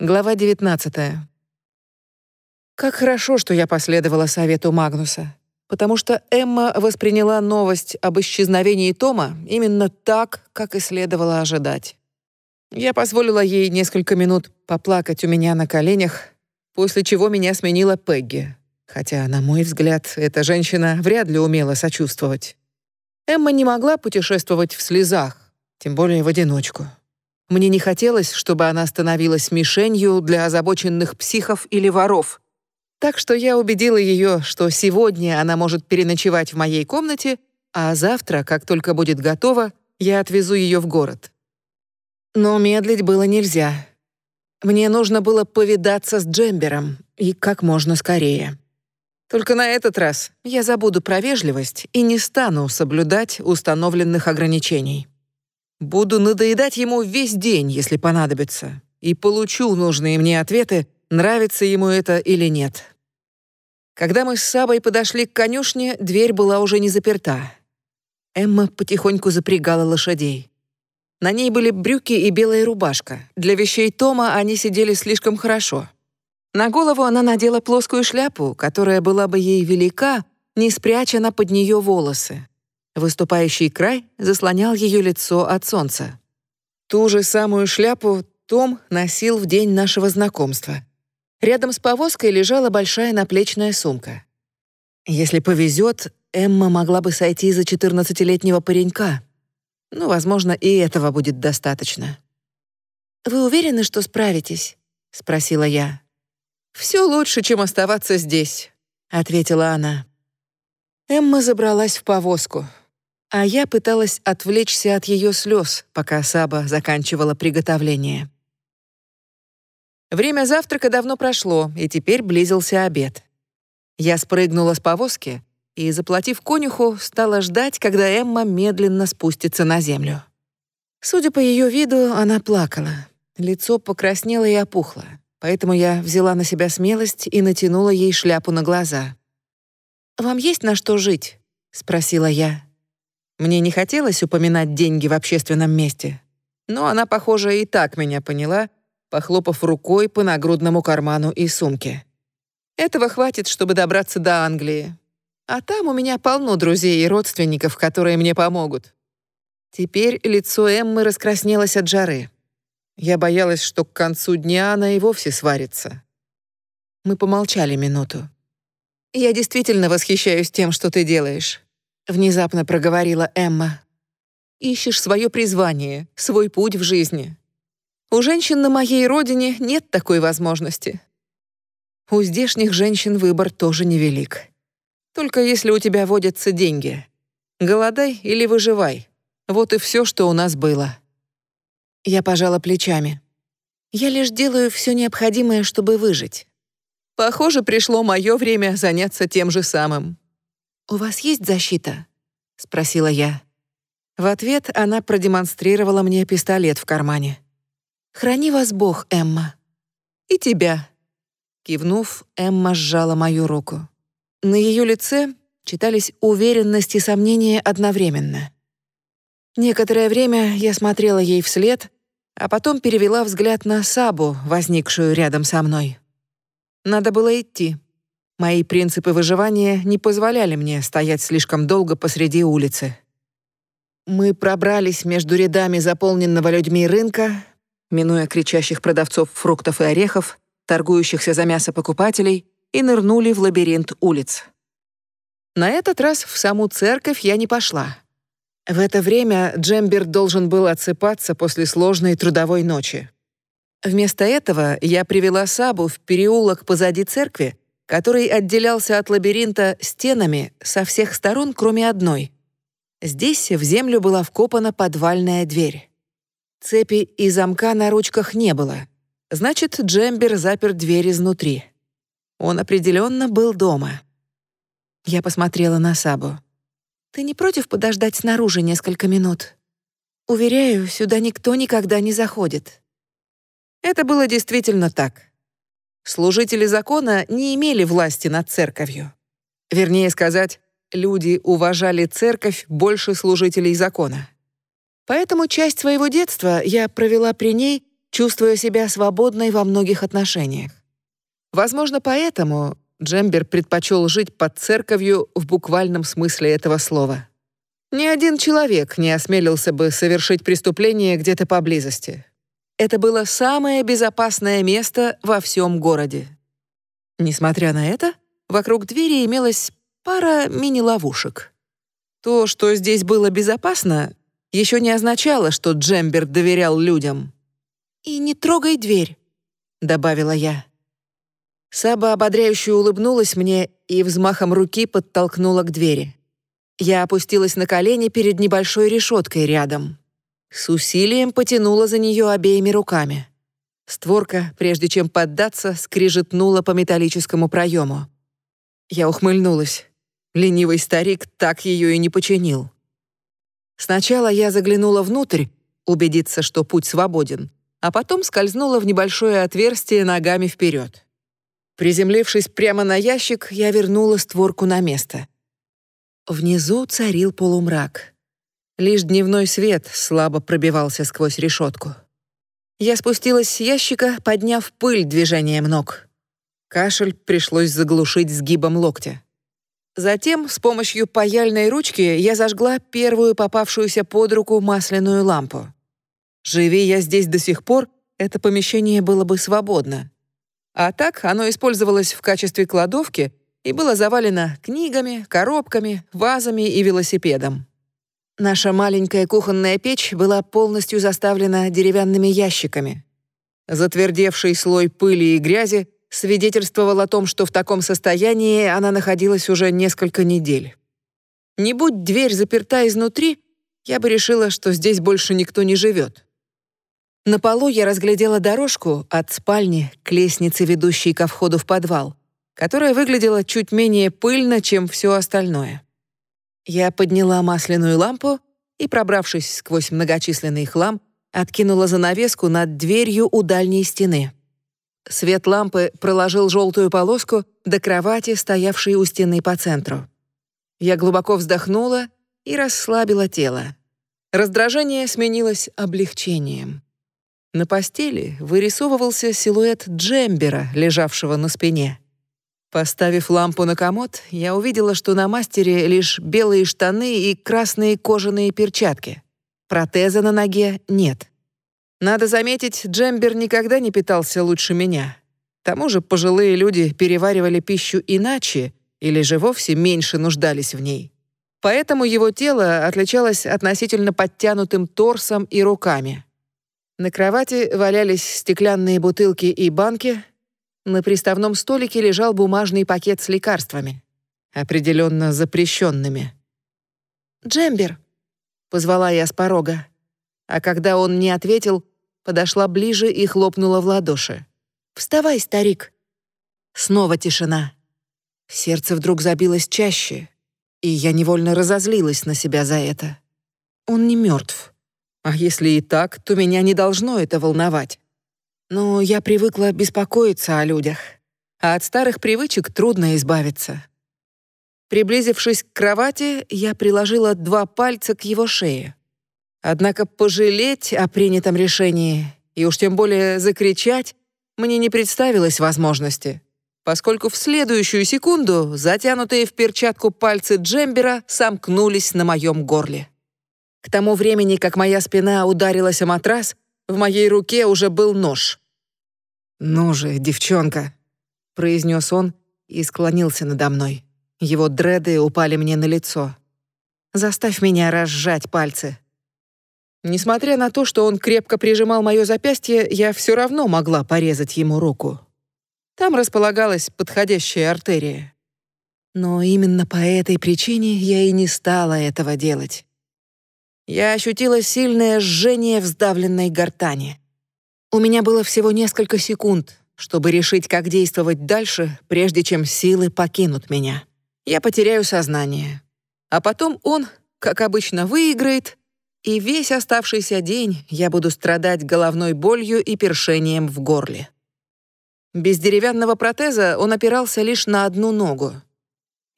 Глава 19. Как хорошо, что я последовала совету Магнуса, потому что Эмма восприняла новость об исчезновении Тома именно так, как и следовало ожидать. Я позволила ей несколько минут поплакать у меня на коленях, после чего меня сменила Пегги, хотя, на мой взгляд, эта женщина вряд ли умела сочувствовать. Эмма не могла путешествовать в слезах, тем более в одиночку. Мне не хотелось, чтобы она становилась мишенью для озабоченных психов или воров. Так что я убедила ее, что сегодня она может переночевать в моей комнате, а завтра, как только будет готова, я отвезу ее в город. Но медлить было нельзя. Мне нужно было повидаться с Джембером, и как можно скорее. Только на этот раз я забуду про вежливость и не стану соблюдать установленных ограничений. Буду надоедать ему весь день, если понадобится, и получу нужные мне ответы, нравится ему это или нет. Когда мы с Сабой подошли к конюшне, дверь была уже не заперта. Эмма потихоньку запрягала лошадей. На ней были брюки и белая рубашка. Для вещей Тома они сидели слишком хорошо. На голову она надела плоскую шляпу, которая была бы ей велика, не спряча под нее волосы. Выступающий край заслонял ее лицо от солнца. Ту же самую шляпу Том носил в день нашего знакомства. Рядом с повозкой лежала большая наплечная сумка. Если повезет, Эмма могла бы сойти за 14-летнего паренька. Ну, возможно, и этого будет достаточно. «Вы уверены, что справитесь?» — спросила я. «Все лучше, чем оставаться здесь», — ответила она. Эмма забралась в повозку а я пыталась отвлечься от ее слез, пока Саба заканчивала приготовление. Время завтрака давно прошло, и теперь близился обед. Я спрыгнула с повозки и, заплатив конюху, стала ждать, когда Эмма медленно спустится на землю. Судя по ее виду, она плакала. Лицо покраснело и опухло, поэтому я взяла на себя смелость и натянула ей шляпу на глаза. «Вам есть на что жить?» — спросила я. Мне не хотелось упоминать деньги в общественном месте, но она, похоже, и так меня поняла, похлопав рукой по нагрудному карману и сумке. Этого хватит, чтобы добраться до Англии. А там у меня полно друзей и родственников, которые мне помогут. Теперь лицо Эммы раскраснелось от жары. Я боялась, что к концу дня она и вовсе сварится. Мы помолчали минуту. «Я действительно восхищаюсь тем, что ты делаешь внезапно проговорила Эмма. Ищешь свое призвание, свой путь в жизни. У женщин на моей родине нет такой возможности. У здешних женщин выбор тоже невелик. Только если у тебя водятся деньги. Голодай или выживай. Вот и все, что у нас было. Я пожала плечами. Я лишь делаю все необходимое, чтобы выжить. Похоже, пришло мое время заняться тем же самым. «У вас есть защита?» — спросила я. В ответ она продемонстрировала мне пистолет в кармане. «Храни вас Бог, Эмма. И тебя». Кивнув, Эмма сжала мою руку. На ее лице читались уверенность и сомнение одновременно. Некоторое время я смотрела ей вслед, а потом перевела взгляд на Сабу, возникшую рядом со мной. Надо было идти. Мои принципы выживания не позволяли мне стоять слишком долго посреди улицы. Мы пробрались между рядами заполненного людьми рынка, минуя кричащих продавцов фруктов и орехов, торгующихся за мясо покупателей, и нырнули в лабиринт улиц. На этот раз в саму церковь я не пошла. В это время Джембер должен был отсыпаться после сложной трудовой ночи. Вместо этого я привела Сабу в переулок позади церкви, который отделялся от лабиринта стенами со всех сторон, кроме одной. Здесь в землю была вкопана подвальная дверь. Цепи и замка на ручках не было. Значит, Джембер запер дверь изнутри. Он определенно был дома. Я посмотрела на Сабу. «Ты не против подождать снаружи несколько минут? Уверяю, сюда никто никогда не заходит». Это было действительно так служители закона не имели власти над церковью. Вернее сказать, люди уважали церковь больше служителей закона. Поэтому часть своего детства я провела при ней чувствуя себя свободной во многих отношениях. Возможно, поэтому Джембер предпочел жить под церковью в буквальном смысле этого слова. Ни один человек не осмелился бы совершить преступление где-то поблизости. Это было самое безопасное место во всем городе. Несмотря на это, вокруг двери имелась пара мини-ловушек. То, что здесь было безопасно, еще не означало, что Джембер доверял людям. «И не трогай дверь», — добавила я. Саба ободряюще улыбнулась мне и взмахом руки подтолкнула к двери. Я опустилась на колени перед небольшой решеткой рядом. С усилием потянула за нее обеими руками. Створка, прежде чем поддаться, скрижетнула по металлическому проему. Я ухмыльнулась. Ленивый старик так ее и не починил. Сначала я заглянула внутрь, убедиться, что путь свободен, а потом скользнула в небольшое отверстие ногами вперед. Приземлившись прямо на ящик, я вернула створку на место. Внизу царил полумрак. Лишь дневной свет слабо пробивался сквозь решетку. Я спустилась с ящика, подняв пыль движением ног. Кашель пришлось заглушить сгибом локтя. Затем с помощью паяльной ручки я зажгла первую попавшуюся под руку масляную лампу. Живи я здесь до сих пор, это помещение было бы свободно. А так оно использовалось в качестве кладовки и было завалено книгами, коробками, вазами и велосипедом. Наша маленькая кухонная печь была полностью заставлена деревянными ящиками. Затвердевший слой пыли и грязи свидетельствовал о том, что в таком состоянии она находилась уже несколько недель. Не будь дверь заперта изнутри, я бы решила, что здесь больше никто не живет. На полу я разглядела дорожку от спальни к лестнице, ведущей ко входу в подвал, которая выглядела чуть менее пыльно, чем все остальное. Я подняла масляную лампу и, пробравшись сквозь многочисленный хлам, откинула занавеску над дверью у дальней стены. Свет лампы проложил желтую полоску до кровати, стоявшей у стены по центру. Я глубоко вздохнула и расслабила тело. Раздражение сменилось облегчением. На постели вырисовывался силуэт Джембера, лежавшего на спине. Поставив лампу на комод, я увидела, что на мастере лишь белые штаны и красные кожаные перчатки. Протеза на ноге нет. Надо заметить, Джембер никогда не питался лучше меня. К тому же пожилые люди переваривали пищу иначе или же вовсе меньше нуждались в ней. Поэтому его тело отличалось относительно подтянутым торсом и руками. На кровати валялись стеклянные бутылки и банки. На приставном столике лежал бумажный пакет с лекарствами, определенно запрещенными. «Джембер!» — позвала я с порога. А когда он не ответил, подошла ближе и хлопнула в ладоши. «Вставай, старик!» Снова тишина. Сердце вдруг забилось чаще, и я невольно разозлилась на себя за это. Он не мертв. А если и так, то меня не должно это волновать. Но я привыкла беспокоиться о людях, а от старых привычек трудно избавиться. Приблизившись к кровати, я приложила два пальца к его шее. Однако пожалеть о принятом решении и уж тем более закричать мне не представилось возможности, поскольку в следующую секунду затянутые в перчатку пальцы Джембера сомкнулись на моем горле. К тому времени, как моя спина ударилась о матрас, в моей руке уже был нож. «Ну же, девчонка», — произнес он и склонился надо мной. Его дреды упали мне на лицо. «Заставь меня разжать пальцы». Несмотря на то, что он крепко прижимал мое запястье, я все равно могла порезать ему руку. Там располагалась подходящая артерия. Но именно по этой причине я и не стала этого делать. Я ощутила сильное жжение в сдавленной гортани. У меня было всего несколько секунд, чтобы решить, как действовать дальше, прежде чем силы покинут меня. Я потеряю сознание. А потом он, как обычно, выиграет, и весь оставшийся день я буду страдать головной болью и першением в горле. Без деревянного протеза он опирался лишь на одну ногу.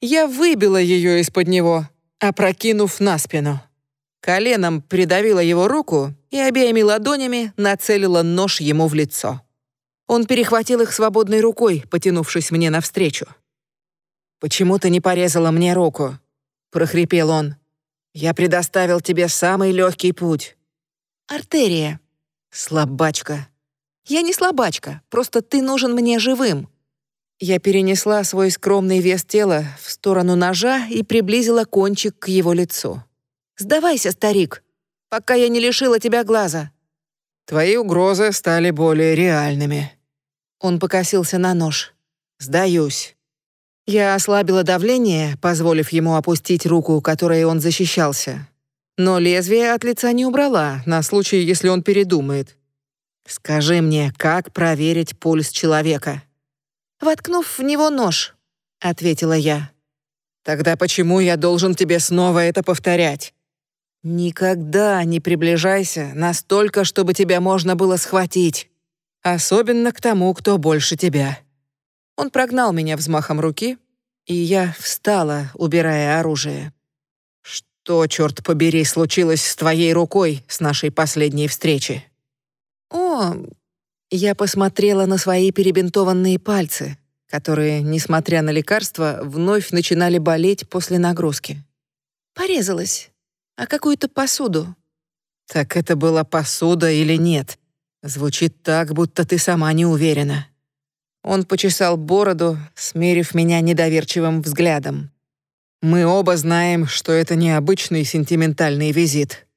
Я выбила ее из-под него, опрокинув на спину. Коленом придавила его руку и обеими ладонями нацелила нож ему в лицо. Он перехватил их свободной рукой, потянувшись мне навстречу. «Почему ты не порезала мне руку?» — прохрипел он. «Я предоставил тебе самый легкий путь». «Артерия». «Слабачка». «Я не слабачка, просто ты нужен мне живым». Я перенесла свой скромный вес тела в сторону ножа и приблизила кончик к его лицу. «Сдавайся, старик, пока я не лишила тебя глаза». «Твои угрозы стали более реальными», он покосился на нож. «Сдаюсь». Я ослабила давление, позволив ему опустить руку, которой он защищался. Но лезвие от лица не убрала, на случай, если он передумает. «Скажи мне, как проверить пульс человека?» «Воткнув в него нож», — ответила я. «Тогда почему я должен тебе снова это повторять?» «Никогда не приближайся настолько, чтобы тебя можно было схватить». Особенно к тому, кто больше тебя. Он прогнал меня взмахом руки, и я встала, убирая оружие. Что, черт побери, случилось с твоей рукой с нашей последней встречи? О, я посмотрела на свои перебинтованные пальцы, которые, несмотря на лекарства, вновь начинали болеть после нагрузки. Порезалась. А какую-то посуду. Так это была посуда или нет? Звучит так, будто ты сама не уверена. Он почесал бороду, смерив меня недоверчивым взглядом. Мы оба знаем, что это необычный сентиментальный визит.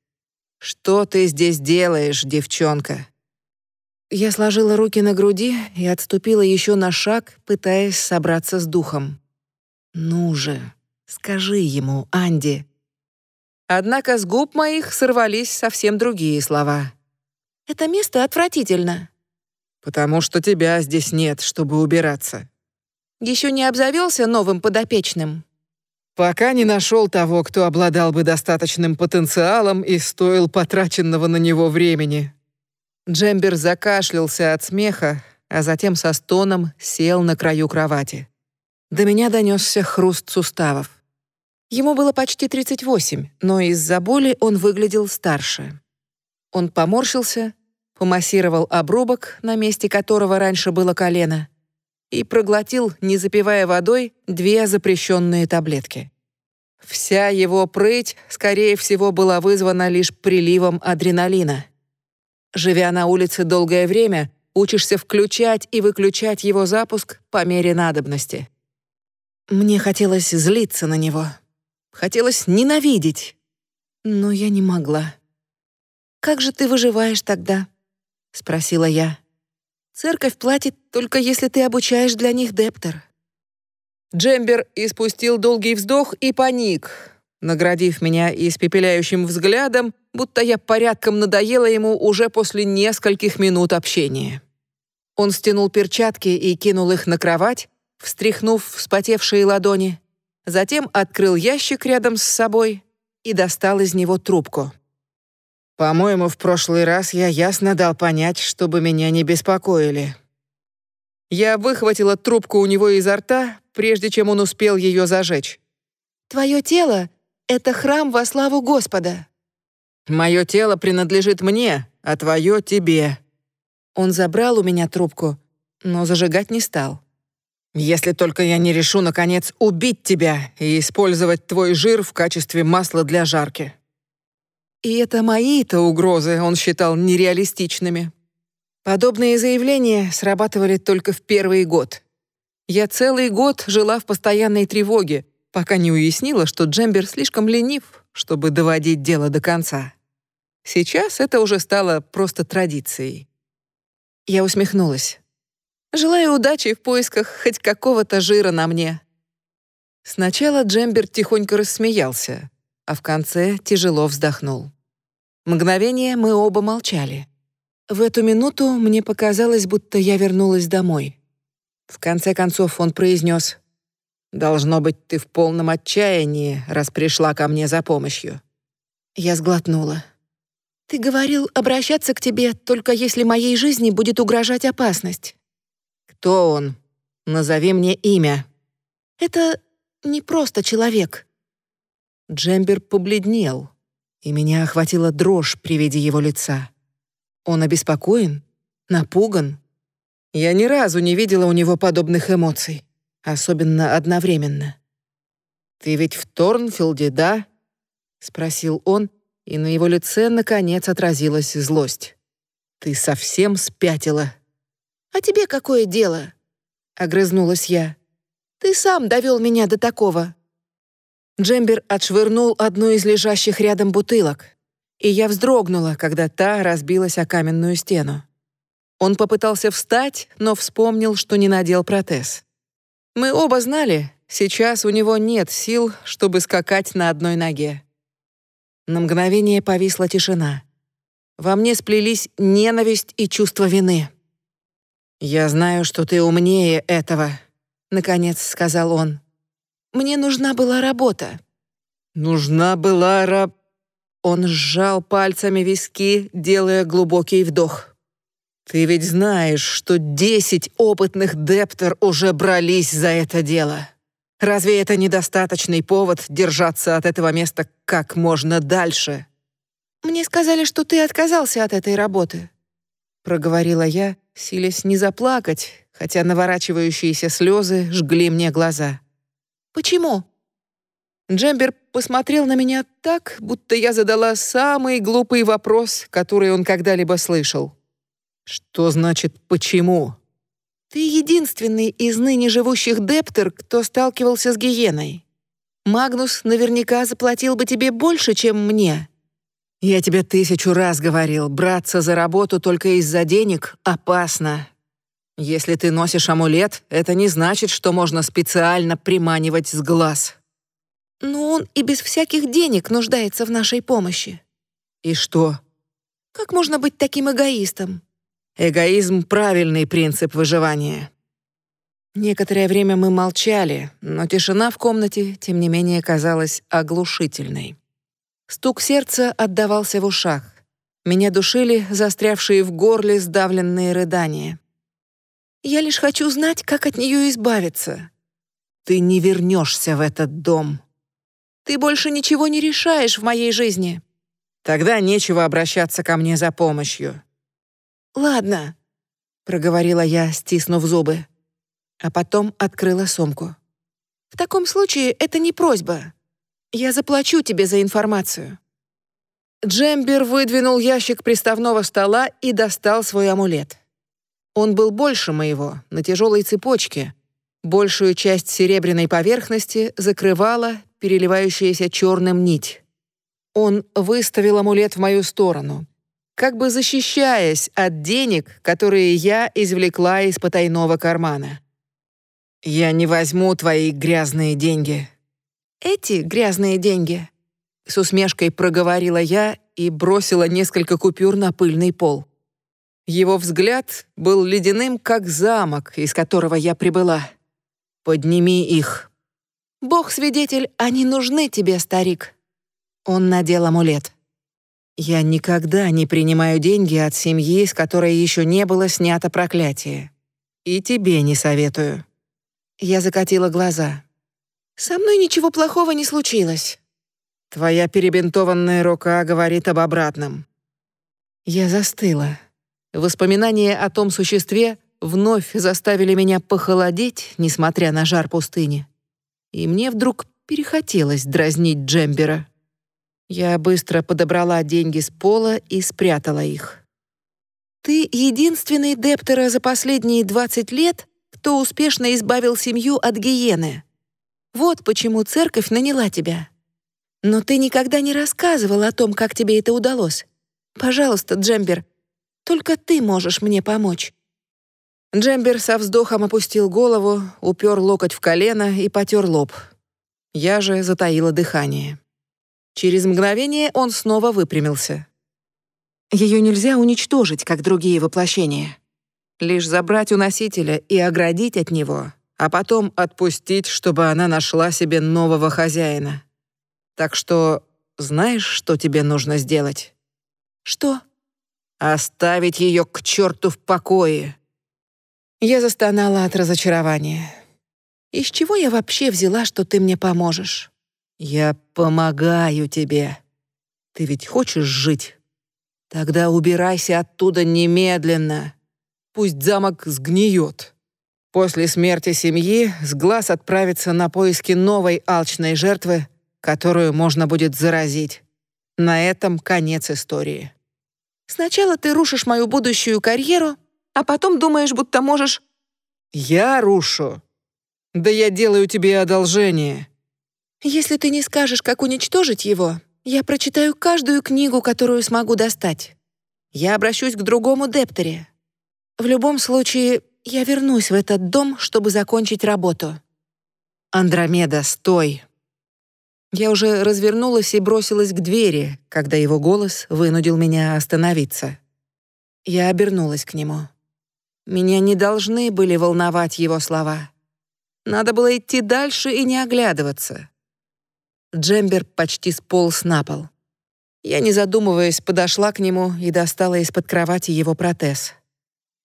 Что ты здесь делаешь, девчонка? Я сложила руки на груди и отступила еще на шаг, пытаясь собраться с духом. Ну же, скажи ему, Анди. Однако с губ моих сорвались совсем другие слова. Это место отвратительно». «Потому что тебя здесь нет, чтобы убираться». Еще не обзавелся новым подопечным?» «Пока не нашел того, кто обладал бы достаточным потенциалом и стоил потраченного на него времени». Джембер закашлялся от смеха, а затем со стоном сел на краю кровати. До меня донесся хруст суставов. Ему было почти 38, но из-за боли он выглядел старше. Он поморщился, помассировал обрубок, на месте которого раньше было колено, и проглотил, не запивая водой, две запрещенные таблетки. Вся его прыть, скорее всего, была вызвана лишь приливом адреналина. Живя на улице долгое время, учишься включать и выключать его запуск по мере надобности. Мне хотелось злиться на него. Хотелось ненавидеть. Но я не могла. «Как же ты выживаешь тогда?» — спросила я. «Церковь платит только если ты обучаешь для них дептер». Джембер испустил долгий вздох и паник, наградив меня испепеляющим взглядом, будто я порядком надоела ему уже после нескольких минут общения. Он стянул перчатки и кинул их на кровать, встряхнув вспотевшие ладони, затем открыл ящик рядом с собой и достал из него трубку. По-моему, в прошлый раз я ясно дал понять, чтобы меня не беспокоили. Я выхватила трубку у него изо рта, прежде чем он успел ее зажечь. «Твое тело — это храм во славу Господа». «Мое тело принадлежит мне, а твое — тебе». Он забрал у меня трубку, но зажигать не стал. «Если только я не решу, наконец, убить тебя и использовать твой жир в качестве масла для жарки». И это мои-то угрозы он считал нереалистичными. Подобные заявления срабатывали только в первый год. Я целый год жила в постоянной тревоге, пока не уяснила, что Джембер слишком ленив, чтобы доводить дело до конца. Сейчас это уже стало просто традицией. Я усмехнулась. Желаю удачи в поисках хоть какого-то жира на мне. Сначала Джембер тихонько рассмеялся, а в конце тяжело вздохнул. Мгновение мы оба молчали. В эту минуту мне показалось, будто я вернулась домой. В конце концов он произнес: «Должно быть, ты в полном отчаянии, раз пришла ко мне за помощью». Я сглотнула. «Ты говорил обращаться к тебе, только если моей жизни будет угрожать опасность». «Кто он? Назови мне имя». «Это не просто человек». Джембер побледнел. и меня охватила дрожь при виде его лица. Он обеспокоен? Напуган? Я ни разу не видела у него подобных эмоций, особенно одновременно. «Ты ведь в Торнфилде, да?» — спросил он, и на его лице, наконец, отразилась злость. «Ты совсем спятила». «А тебе какое дело?» — огрызнулась я. «Ты сам довел меня до такого». Джембер отшвырнул одну из лежащих рядом бутылок, и я вздрогнула, когда та разбилась о каменную стену. Он попытался встать, но вспомнил, что не надел протез. Мы оба знали, сейчас у него нет сил, чтобы скакать на одной ноге. На мгновение повисла тишина. Во мне сплелись ненависть и чувство вины. «Я знаю, что ты умнее этого», — наконец сказал он. Мне нужна была работа». «Нужна была раб...» Он сжал пальцами виски, делая глубокий вдох. «Ты ведь знаешь, что десять опытных дептер уже брались за это дело. Разве это недостаточный повод держаться от этого места как можно дальше?» «Мне сказали, что ты отказался от этой работы», — проговорила я, силясь не заплакать, хотя наворачивающиеся слезы жгли мне глаза. Почему?» Джембер посмотрел на меня так, будто я задала самый глупый вопрос, который он когда-либо слышал. «Что значит «почему»?» «Ты единственный из ныне живущих дептер, кто сталкивался с гиеной. Магнус наверняка заплатил бы тебе больше, чем мне». «Я тебе тысячу раз говорил, браться за работу только из-за денег опасно. Если ты носишь амулет, это не значит, что можно специально приманивать с глаз. Но он и без всяких денег нуждается в нашей помощи. И что? Как можно быть таким эгоистом? Эгоизм — правильный принцип выживания. Некоторое время мы молчали, но тишина в комнате, тем не менее, казалась оглушительной. Стук сердца отдавался в ушах. Меня душили застрявшие в горле сдавленные рыдания. Я лишь хочу знать, как от нее избавиться. Ты не вернешься в этот дом. Ты больше ничего не решаешь в моей жизни. Тогда нечего обращаться ко мне за помощью. Ладно, проговорила я, стиснув зубы, а потом открыла сумку. В таком случае это не просьба. Я заплачу тебе за информацию. Джембер выдвинул ящик приставного стола и достал свой амулет. Он был больше моего, на тяжелой цепочке. Большую часть серебряной поверхности закрывала переливающаяся черным нить. Он выставил амулет в мою сторону, как бы защищаясь от денег, которые я извлекла из потайного кармана. «Я не возьму твои грязные деньги». «Эти грязные деньги?» С усмешкой проговорила я и бросила несколько купюр на пыльный пол. Его взгляд был ледяным, как замок, из которого я прибыла. «Подними их». «Бог-свидетель, они нужны тебе, старик». Он надел амулет. «Я никогда не принимаю деньги от семьи, с которой еще не было снято проклятие. И тебе не советую». Я закатила глаза. «Со мной ничего плохого не случилось». «Твоя перебинтованная рука говорит об обратном». Я застыла. Воспоминания о том существе вновь заставили меня похолодеть, несмотря на жар пустыни. И мне вдруг перехотелось дразнить Джембера. Я быстро подобрала деньги с пола и спрятала их. «Ты единственный Дептера за последние 20 лет, кто успешно избавил семью от гиены. Вот почему церковь наняла тебя. Но ты никогда не рассказывал о том, как тебе это удалось. Пожалуйста, Джембер, только ты можешь мне помочь». Джембер со вздохом опустил голову, упер локоть в колено и потер лоб. Я же затаила дыхание. Через мгновение он снова выпрямился. Ее нельзя уничтожить, как другие воплощения. Лишь забрать у носителя и оградить от него, а потом отпустить, чтобы она нашла себе нового хозяина. Так что знаешь, что тебе нужно сделать? Что? Оставить ее к черту в покое. Я застонала от разочарования. Из чего я вообще взяла, что ты мне поможешь? Я помогаю тебе. Ты ведь хочешь жить? Тогда убирайся оттуда немедленно. Пусть замок сгниет. После смерти семьи с глаз отправится на поиски новой алчной жертвы, которую можно будет заразить. На этом конец истории. Сначала ты рушишь мою будущую карьеру, а потом думаешь, будто можешь... Я рушу. Да я делаю тебе одолжение. Если ты не скажешь, как уничтожить его, я прочитаю каждую книгу, которую смогу достать. Я обращусь к другому Дептере. В любом случае, я вернусь в этот дом, чтобы закончить работу. Андромеда, стой. Я уже развернулась и бросилась к двери, когда его голос вынудил меня остановиться. Я обернулась к нему. Меня не должны были волновать его слова. Надо было идти дальше и не оглядываться. Джембер почти сполз на пол. Я, не задумываясь, подошла к нему и достала из-под кровати его протез.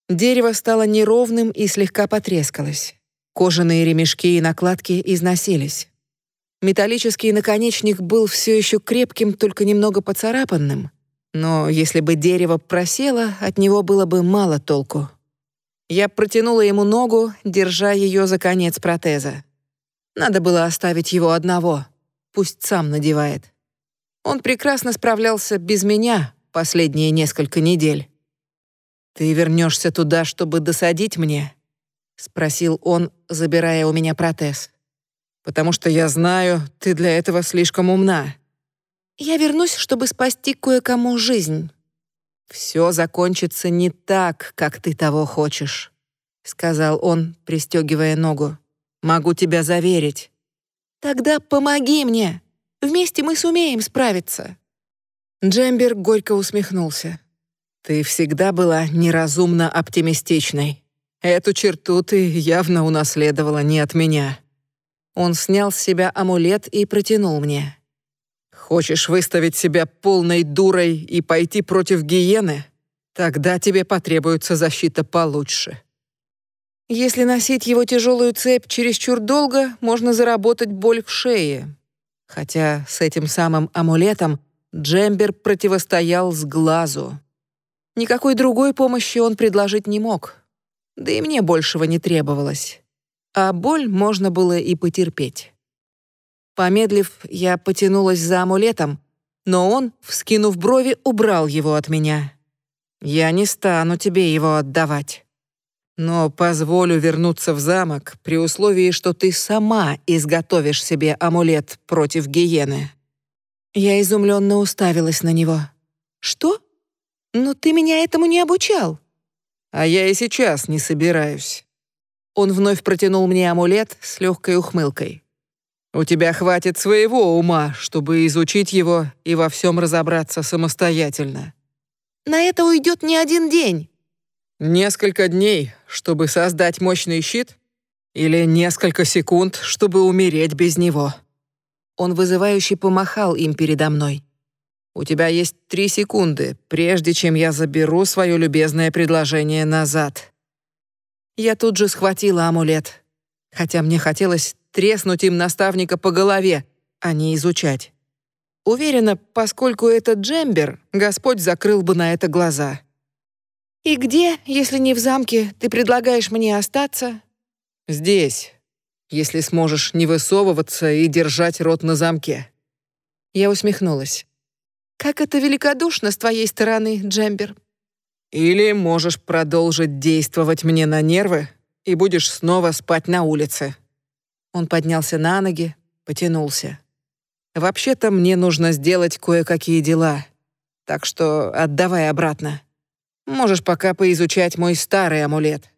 Дерево стало неровным и слегка потрескалось. Кожаные ремешки и накладки износились. Металлический наконечник был все еще крепким, только немного поцарапанным. Но если бы дерево просело, от него было бы мало толку. Я протянула ему ногу, держа ее за конец протеза. Надо было оставить его одного. Пусть сам надевает. Он прекрасно справлялся без меня последние несколько недель. «Ты вернешься туда, чтобы досадить мне?» — спросил он, забирая у меня протез потому что я знаю, ты для этого слишком умна. Я вернусь, чтобы спасти кое-кому жизнь. Все закончится не так, как ты того хочешь, сказал он, пристегивая ногу. Могу тебя заверить. Тогда помоги мне. Вместе мы сумеем справиться. Джембер горько усмехнулся. Ты всегда была неразумно оптимистичной. Эту черту ты явно унаследовала не от меня. Он снял с себя амулет и протянул мне. «Хочешь выставить себя полной дурой и пойти против гиены? Тогда тебе потребуется защита получше». Если носить его тяжелую цепь чересчур долго, можно заработать боль в шее. Хотя с этим самым амулетом Джембер противостоял с глазу. Никакой другой помощи он предложить не мог. Да и мне большего не требовалось а боль можно было и потерпеть. Помедлив, я потянулась за амулетом, но он, вскинув брови, убрал его от меня. «Я не стану тебе его отдавать. Но позволю вернуться в замок при условии, что ты сама изготовишь себе амулет против гиены». Я изумленно уставилась на него. «Что? Но ты меня этому не обучал». «А я и сейчас не собираюсь. Он вновь протянул мне амулет с легкой ухмылкой. «У тебя хватит своего ума, чтобы изучить его и во всем разобраться самостоятельно». «На это уйдет не один день». «Несколько дней, чтобы создать мощный щит? Или несколько секунд, чтобы умереть без него?» Он вызывающе помахал им передо мной. «У тебя есть три секунды, прежде чем я заберу свое любезное предложение назад». Я тут же схватила амулет, хотя мне хотелось треснуть им наставника по голове, а не изучать. Уверена, поскольку это джембер, Господь закрыл бы на это глаза. «И где, если не в замке, ты предлагаешь мне остаться?» «Здесь, если сможешь не высовываться и держать рот на замке». Я усмехнулась. «Как это великодушно с твоей стороны, Джембер. Или можешь продолжить действовать мне на нервы и будешь снова спать на улице». Он поднялся на ноги, потянулся. «Вообще-то мне нужно сделать кое-какие дела, так что отдавай обратно. Можешь пока поизучать мой старый амулет».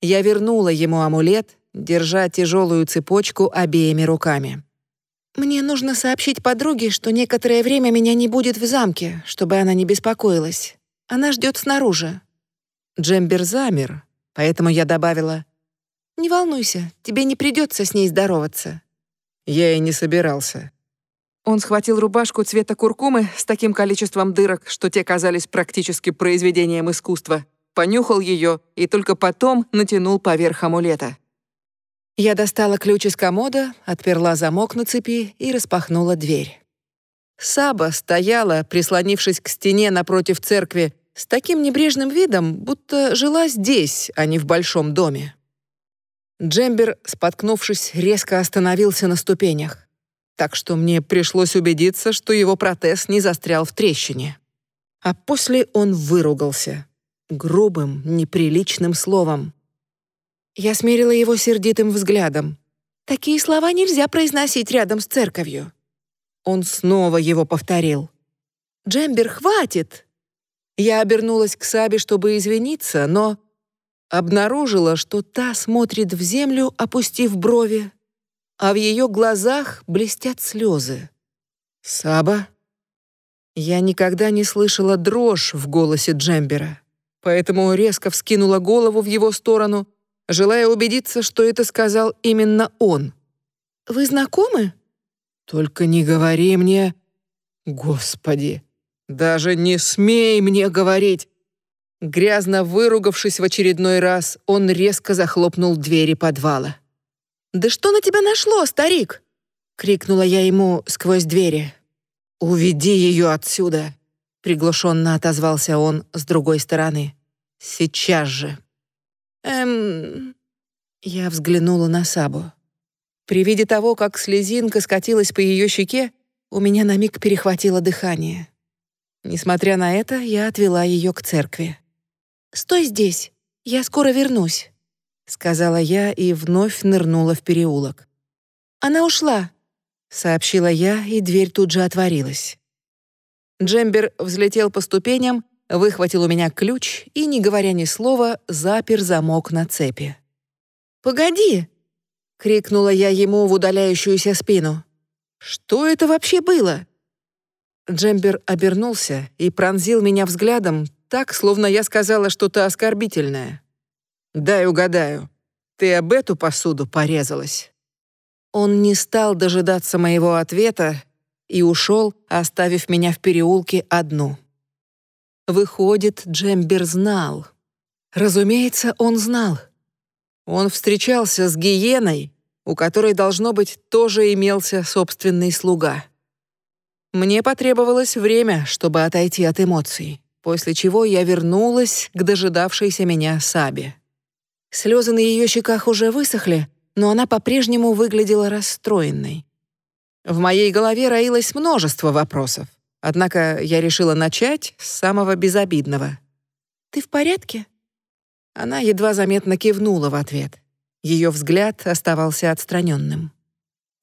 Я вернула ему амулет, держа тяжелую цепочку обеими руками. «Мне нужно сообщить подруге, что некоторое время меня не будет в замке, чтобы она не беспокоилась. Она ждет снаружи». Джембер замер, поэтому я добавила, «Не волнуйся, тебе не придется с ней здороваться». Я и не собирался. Он схватил рубашку цвета куркумы с таким количеством дырок, что те казались практически произведением искусства, понюхал ее и только потом натянул поверх амулета. Я достала ключ из комода, отперла замок на цепи и распахнула дверь. Саба стояла, прислонившись к стене напротив церкви, с таким небрежным видом, будто жила здесь, а не в большом доме. Джембер, споткнувшись, резко остановился на ступенях, так что мне пришлось убедиться, что его протез не застрял в трещине. А после он выругался. Грубым, неприличным словом. Я смерила его сердитым взглядом. «Такие слова нельзя произносить рядом с церковью». Он снова его повторил. «Джембер, хватит!» Я обернулась к Сабе, чтобы извиниться, но обнаружила, что та смотрит в землю, опустив брови, а в ее глазах блестят слезы. «Саба?» Я никогда не слышала дрожь в голосе Джембера, поэтому резко вскинула голову в его сторону, желая убедиться, что это сказал именно он. «Вы знакомы?» «Только не говори мне...» «Господи! Даже не смей мне говорить!» Грязно выругавшись в очередной раз, он резко захлопнул двери подвала. «Да что на тебя нашло, старик?» — крикнула я ему сквозь двери. «Уведи ее отсюда!» — приглушенно отозвался он с другой стороны. «Сейчас же!» «Эм...» Я взглянула на Сабу. При виде того, как слезинка скатилась по ее щеке, у меня на миг перехватило дыхание. Несмотря на это, я отвела ее к церкви. «Стой здесь, я скоро вернусь», — сказала я и вновь нырнула в переулок. «Она ушла», сообщила я, и дверь тут же отворилась. Джембер взлетел по ступеням, выхватил у меня ключ и, не говоря ни слова, запер замок на цепи. «Погоди!» — крикнула я ему в удаляющуюся спину. «Что это вообще было?» Джембер обернулся и пронзил меня взглядом, так, словно я сказала что-то оскорбительное. «Дай угадаю, ты об эту посуду порезалась?» Он не стал дожидаться моего ответа и ушел, оставив меня в переулке одну. Выходит, Джембер знал. Разумеется, он знал. Он встречался с гиеной, у которой, должно быть, тоже имелся собственный слуга. Мне потребовалось время, чтобы отойти от эмоций, после чего я вернулась к дожидавшейся меня Сабе. Слезы на ее щеках уже высохли, но она по-прежнему выглядела расстроенной. В моей голове роилось множество вопросов, однако я решила начать с самого безобидного. «Ты в порядке?» Она едва заметно кивнула в ответ. Ее взгляд оставался отстраненным.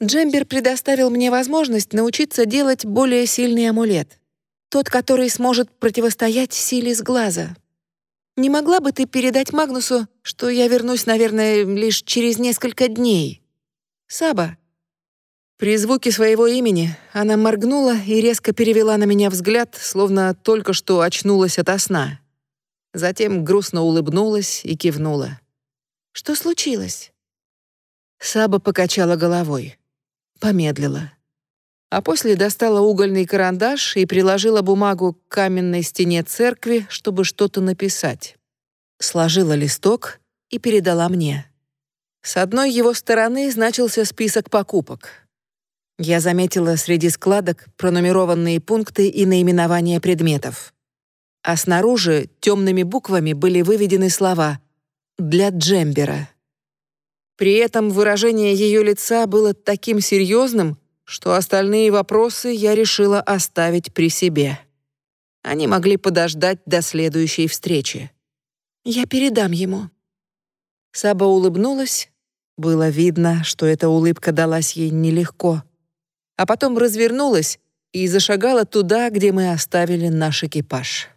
Джембер предоставил мне возможность научиться делать более сильный амулет. Тот, который сможет противостоять силе с глаза. Не могла бы ты передать Магнусу, что я вернусь, наверное, лишь через несколько дней? Саба». При звуке своего имени она моргнула и резко перевела на меня взгляд, словно только что очнулась ото сна. Затем грустно улыбнулась и кивнула. «Что случилось?» Саба покачала головой. Помедлила. А после достала угольный карандаш и приложила бумагу к каменной стене церкви, чтобы что-то написать. Сложила листок и передала мне. С одной его стороны значился список покупок. Я заметила среди складок пронумерованные пункты и наименования предметов. А снаружи темными буквами были выведены слова «Для Джембера». При этом выражение ее лица было таким серьезным, что остальные вопросы я решила оставить при себе. Они могли подождать до следующей встречи. «Я передам ему». Саба улыбнулась. Было видно, что эта улыбка далась ей нелегко. А потом развернулась и зашагала туда, где мы оставили наш экипаж.